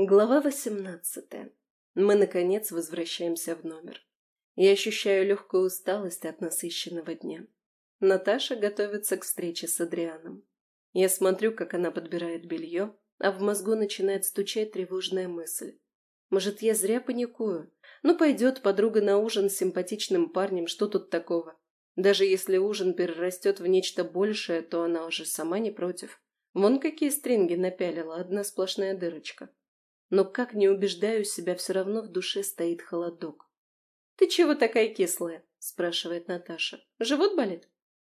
Глава восемнадцатая. Мы, наконец, возвращаемся в номер. Я ощущаю легкую усталость от насыщенного дня. Наташа готовится к встрече с Адрианом. Я смотрю, как она подбирает белье, а в мозгу начинает стучать тревожная мысль. Может, я зря паникую? Ну, пойдет подруга на ужин с симпатичным парнем, что тут такого? Даже если ужин перерастет в нечто большее, то она уже сама не против. Вон какие стринги напялила, одна сплошная дырочка. Но как не убеждаю себя, все равно в душе стоит холодок. «Ты чего такая кислая?» – спрашивает Наташа. «Живот болит?»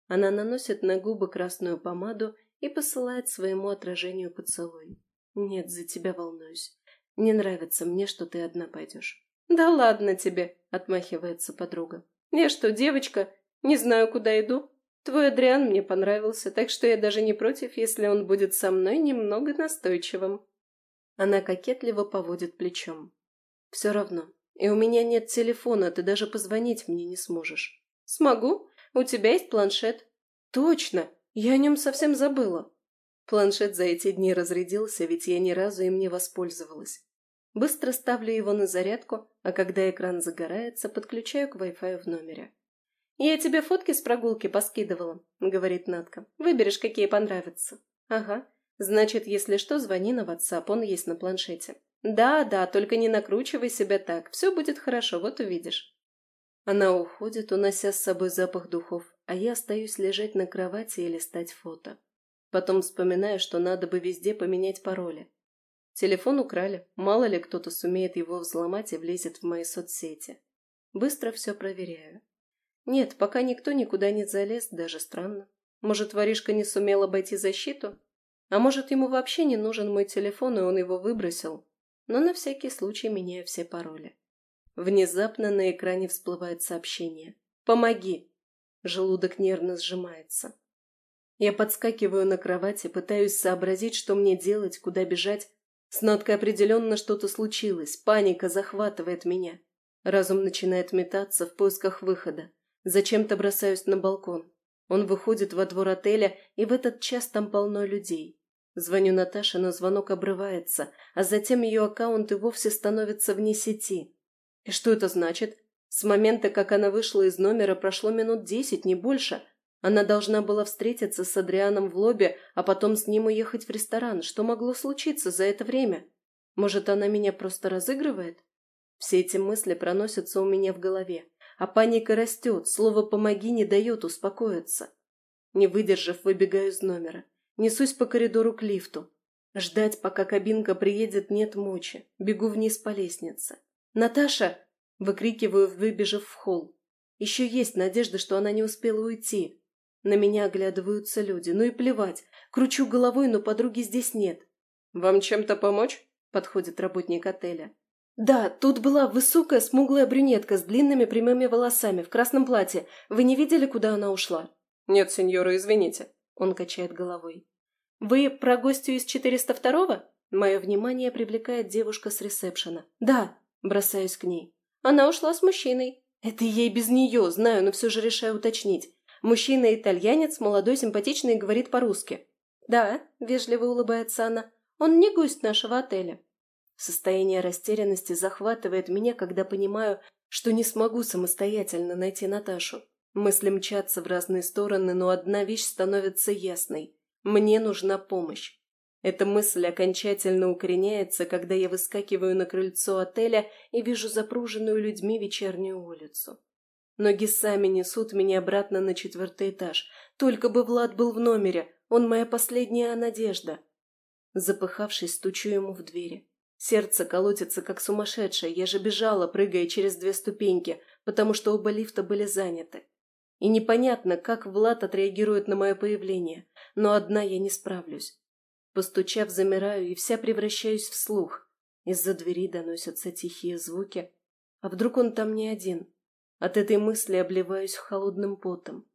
Она наносит на губы красную помаду и посылает своему отражению поцелуй. «Нет, за тебя волнуюсь. Не нравится мне, что ты одна пойдешь». «Да ладно тебе!» – отмахивается подруга. «Я что, девочка? Не знаю, куда иду. Твой Адриан мне понравился, так что я даже не против, если он будет со мной немного настойчивым». Она кокетливо поводит плечом. «Все равно. И у меня нет телефона, ты даже позвонить мне не сможешь». «Смогу. У тебя есть планшет». «Точно! Я о нем совсем забыла». Планшет за эти дни разрядился, ведь я ни разу им не воспользовалась. Быстро ставлю его на зарядку, а когда экран загорается, подключаю к Wi-Fi в номере. «Я тебе фотки с прогулки поскидывала», — говорит Натка. «Выберешь, какие понравятся». «Ага. Значит, если что, звони на WhatsApp, он есть на планшете. Да, да, только не накручивай себя так. Все будет хорошо, вот увидишь. Она уходит, унося с собой запах духов, а я остаюсь лежать на кровати и листать фото. Потом вспоминаю, что надо бы везде поменять пароли. Телефон украли, мало ли кто-то сумеет его взломать и влезет в мои соцсети. Быстро все проверяю. Нет, пока никто никуда не залез, даже странно. Может, воришка не сумел обойти защиту? А может, ему вообще не нужен мой телефон, и он его выбросил? Но на всякий случай меняю все пароли. Внезапно на экране всплывает сообщение. «Помоги!» Желудок нервно сжимается. Я подскакиваю на кровати, пытаюсь сообразить, что мне делать, куда бежать. С ноткой определенно что-то случилось, паника захватывает меня. Разум начинает метаться в поисках выхода. Зачем-то бросаюсь на балкон. Он выходит во двор отеля, и в этот час там полно людей. Звоню Наташе, но звонок обрывается, а затем ее аккаунт и вовсе становится вне сети. И что это значит? С момента, как она вышла из номера, прошло минут десять, не больше. Она должна была встретиться с Адрианом в лобби, а потом с ним уехать в ресторан. Что могло случиться за это время? Может, она меня просто разыгрывает? Все эти мысли проносятся у меня в голове, а паника растет, слово «помоги» не дает успокоиться. Не выдержав, выбегаю из номера. Несусь по коридору к лифту. Ждать, пока кабинка приедет, нет мочи. Бегу вниз по лестнице. «Наташа!» – выкрикиваю, выбежав в холл. Еще есть надежда, что она не успела уйти. На меня оглядываются люди. Ну и плевать. Кручу головой, но подруги здесь нет. «Вам чем-то помочь?» – подходит работник отеля. «Да, тут была высокая смуглая брюнетка с длинными прямыми волосами в красном платье. Вы не видели, куда она ушла?» «Нет, сеньора, извините». Он качает головой. «Вы про гостью из 402-го?» Мое внимание привлекает девушка с ресепшена. «Да», бросаюсь к ней. «Она ушла с мужчиной». «Это ей без нее, знаю, но все же решаю уточнить. Мужчина-итальянец, молодой, симпатичный, говорит по-русски». «Да», – вежливо улыбается она, – «он не гость нашего отеля». Состояние растерянности захватывает меня, когда понимаю, что не смогу самостоятельно найти Наташу. Мысли мчатся в разные стороны, но одна вещь становится ясной. Мне нужна помощь. Эта мысль окончательно укореняется, когда я выскакиваю на крыльцо отеля и вижу запруженную людьми вечернюю улицу. Ноги сами несут меня обратно на четвертый этаж. Только бы Влад был в номере, он моя последняя надежда. Запыхавшись, стучу ему в двери. Сердце колотится, как сумасшедшее, я же бежала, прыгая через две ступеньки, потому что оба лифта были заняты. И непонятно, как Влад отреагирует на мое появление, но одна я не справлюсь. Постучав, замираю и вся превращаюсь в слух. Из-за двери доносятся тихие звуки. А вдруг он там не один? От этой мысли обливаюсь холодным потом.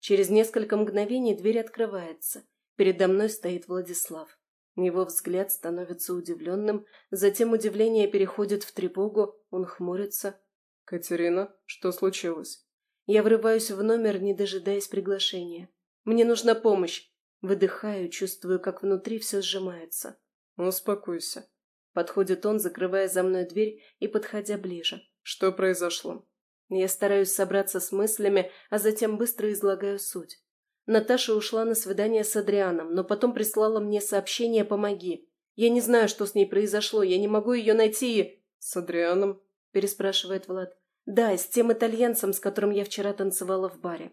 Через несколько мгновений дверь открывается. Передо мной стоит Владислав. Его взгляд становится удивленным, затем удивление переходит в тревогу, он хмурится. «Катерина, что случилось?» Я врываюсь в номер, не дожидаясь приглашения. Мне нужна помощь. Выдыхаю, чувствую, как внутри все сжимается. Успокойся. Подходит он, закрывая за мной дверь и подходя ближе. Что произошло? Я стараюсь собраться с мыслями, а затем быстро излагаю суть. Наташа ушла на свидание с Адрианом, но потом прислала мне сообщение «Помоги». Я не знаю, что с ней произошло, я не могу ее найти и... «С Адрианом?» – переспрашивает Влад. «Да, с тем итальянцем, с которым я вчера танцевала в баре».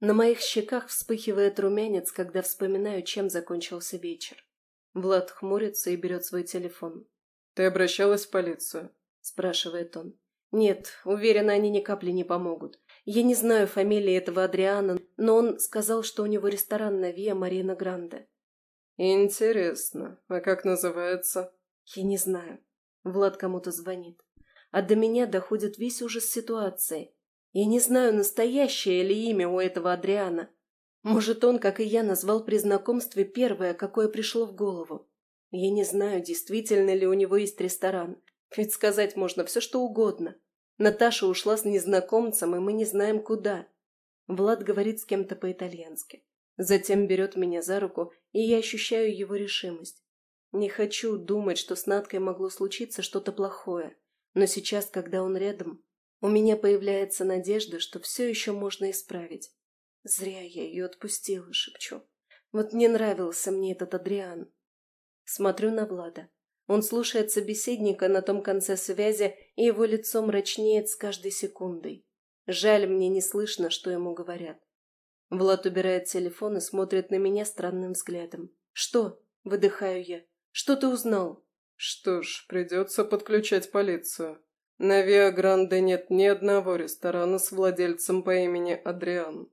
На моих щеках вспыхивает румянец, когда вспоминаю, чем закончился вечер. Влад хмурится и берет свой телефон. «Ты обращалась в полицию?» – спрашивает он. «Нет, уверена, они ни капли не помогут. Я не знаю фамилии этого Адриана, но он сказал, что у него ресторан на Виа Марина Гранде». «Интересно. А как называется?» «Я не знаю». Влад кому-то звонит. А до меня доходит весь ужас ситуации. Я не знаю, настоящее ли имя у этого Адриана. Может, он, как и я, назвал при знакомстве первое, какое пришло в голову. Я не знаю, действительно ли у него есть ресторан. Ведь сказать можно все, что угодно. Наташа ушла с незнакомцем, и мы не знаем, куда. Влад говорит с кем-то по-итальянски. Затем берет меня за руку, и я ощущаю его решимость. Не хочу думать, что с Надкой могло случиться что-то плохое. Но сейчас, когда он рядом, у меня появляется надежда, что все еще можно исправить. Зря я ее отпустила, шепчу. Вот не нравился мне этот Адриан. Смотрю на Влада. Он слушает собеседника на том конце связи, и его лицо мрачнеет с каждой секундой. Жаль, мне не слышно, что ему говорят. Влад убирает телефон и смотрит на меня странным взглядом. «Что?» – выдыхаю я. «Что ты узнал?» «Что ж, придется подключать полицию. На Виа Гранде нет ни одного ресторана с владельцем по имени Адриан.